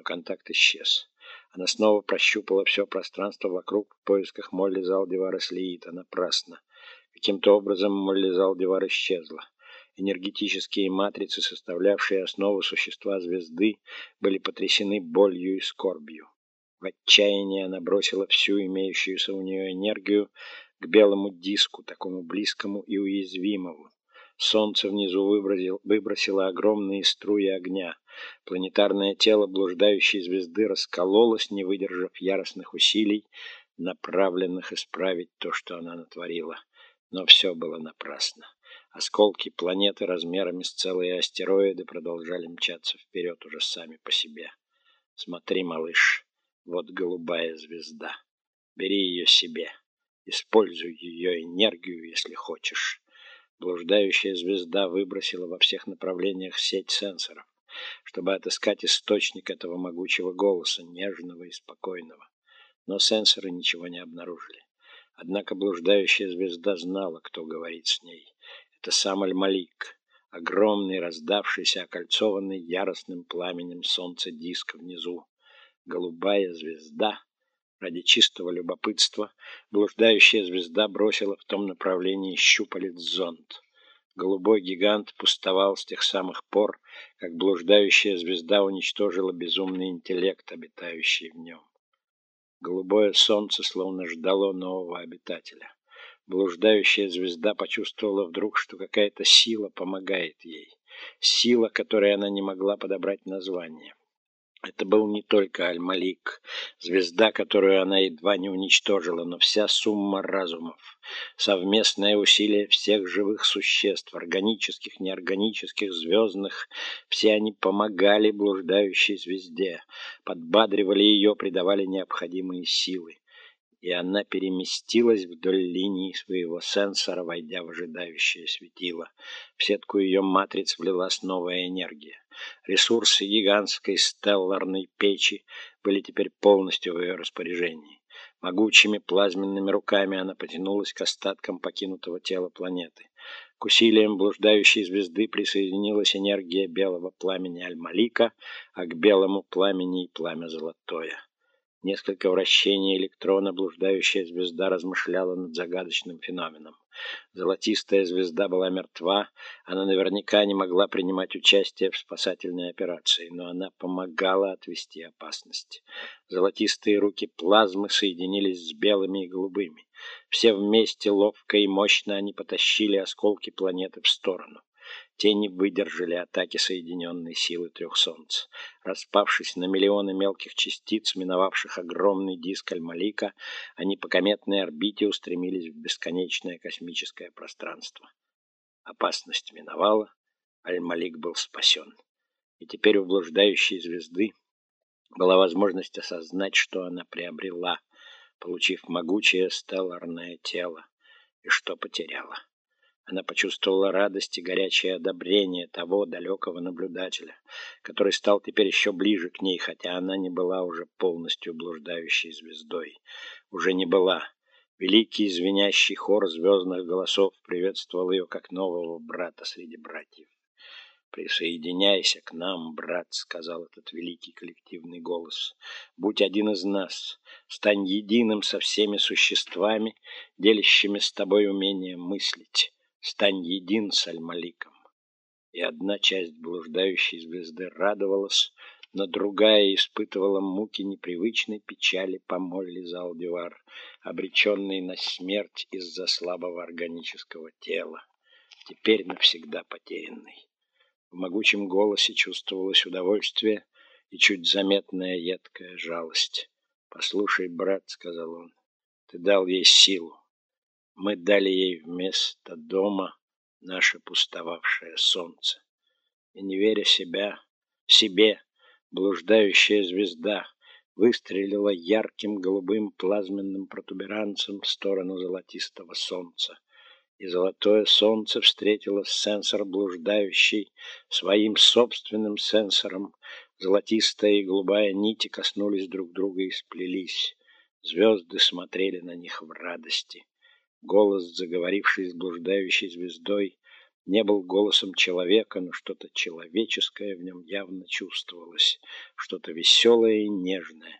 но контакт исчез. Она снова прощупала все пространство вокруг в поисках Молли Залдивара Слиита. Напрасно. Каким-то образом Молли Залдивар исчезла. Энергетические матрицы, составлявшие основу существа звезды, были потрясены болью и скорбью. В отчаянии она бросила всю имеющуюся у нее энергию к белому диску, такому близкому и уязвимому. Солнце внизу выбросило, огромные струи огня. Планетарное тело блуждающей звезды раскололось, не выдержав яростных усилий, направленных исправить то, что она натворила. Но все было напрасно. Осколки планеты размерами с целые астероиды продолжали мчаться вперед уже сами по себе. Смотри, малыш, вот голубая звезда. Бери ее себе. Используй ее энергию, если хочешь. Блуждающая звезда выбросила во всех направлениях сеть сенсоров, чтобы отыскать источник этого могучего голоса, нежного и спокойного. Но сенсоры ничего не обнаружили. Однако блуждающая звезда знала, кто говорит с ней. Это сам Аль-Малик, огромный, раздавшийся, окольцованный яростным пламенем солнца диск внизу. Голубая звезда Ради чистого любопытства блуждающая звезда бросила в том направлении щупалец зонд. Голубой гигант пустовал с тех самых пор, как блуждающая звезда уничтожила безумный интеллект, обитающий в нем. Голубое солнце словно ждало нового обитателя. Блуждающая звезда почувствовала вдруг, что какая-то сила помогает ей. Сила, которой она не могла подобрать название. Это был не только Аль-Малик, звезда, которую она едва не уничтожила, но вся сумма разумов, совместное усилие всех живых существ, органических, неорганических, звездных, все они помогали блуждающей звезде, подбадривали ее, придавали необходимые силы и она переместилась вдоль линии своего сенсора, войдя в ожидающее светило. В сетку ее матриц влилась новая энергия. Ресурсы гигантской стелларной печи были теперь полностью в ее распоряжении. Могучими плазменными руками она потянулась к остаткам покинутого тела планеты. К усилиям блуждающей звезды присоединилась энергия белого пламени Аль-Малика, а к белому пламени и пламя золотое. Несколько вращений электрона блуждающая звезда размышляла над загадочным феноменом. Золотистая звезда была мертва, она наверняка не могла принимать участие в спасательной операции, но она помогала отвести опасность. Золотистые руки плазмы соединились с белыми и голубыми. Все вместе ловко и мощно они потащили осколки планеты в сторону. Те не выдержали атаки соединенной силы трех солнц. Распавшись на миллионы мелких частиц, миновавших огромный диск Аль-Малика, они по кометной орбите устремились в бесконечное космическое пространство. Опасность миновала, Аль-Малик был спасен. И теперь у блуждающей звезды была возможность осознать, что она приобрела, получив могучее стелларное тело, и что потеряла. Она почувствовала радость и горячее одобрение того далекого наблюдателя, который стал теперь еще ближе к ней, хотя она не была уже полностью блуждающей звездой. Уже не была. Великий звенящий хор звездных голосов приветствовал ее как нового брата среди братьев. «Присоединяйся к нам, брат», — сказал этот великий коллективный голос. «Будь один из нас, стань единым со всеми существами, делящими с тобой умение мыслить». Стань един с Аль-Маликом. И одна часть блуждающей звезды радовалась, но другая испытывала муки непривычной печали по Молли Залдивар, обреченной на смерть из-за слабого органического тела, теперь навсегда потерянной. В могучем голосе чувствовалось удовольствие и чуть заметная едкая жалость. «Послушай, брат», — сказал он, — «ты дал ей силу, мы дали ей вместо дома наше пустовавшее солнце. И не веря себя, себе, блуждающая звезда выстрелила ярким голубым плазменным протуберанцем в сторону золотистого солнца. И золотое солнце встретило сенсор блуждающий своим собственным сенсором. Золотистая и голубая нити коснулись друг друга и сплелись. Звезды смотрели на них в радости. Голос, заговоривший с блуждающей звездой, не был голосом человека, но что-то человеческое в нем явно чувствовалось, что-то веселое и нежное.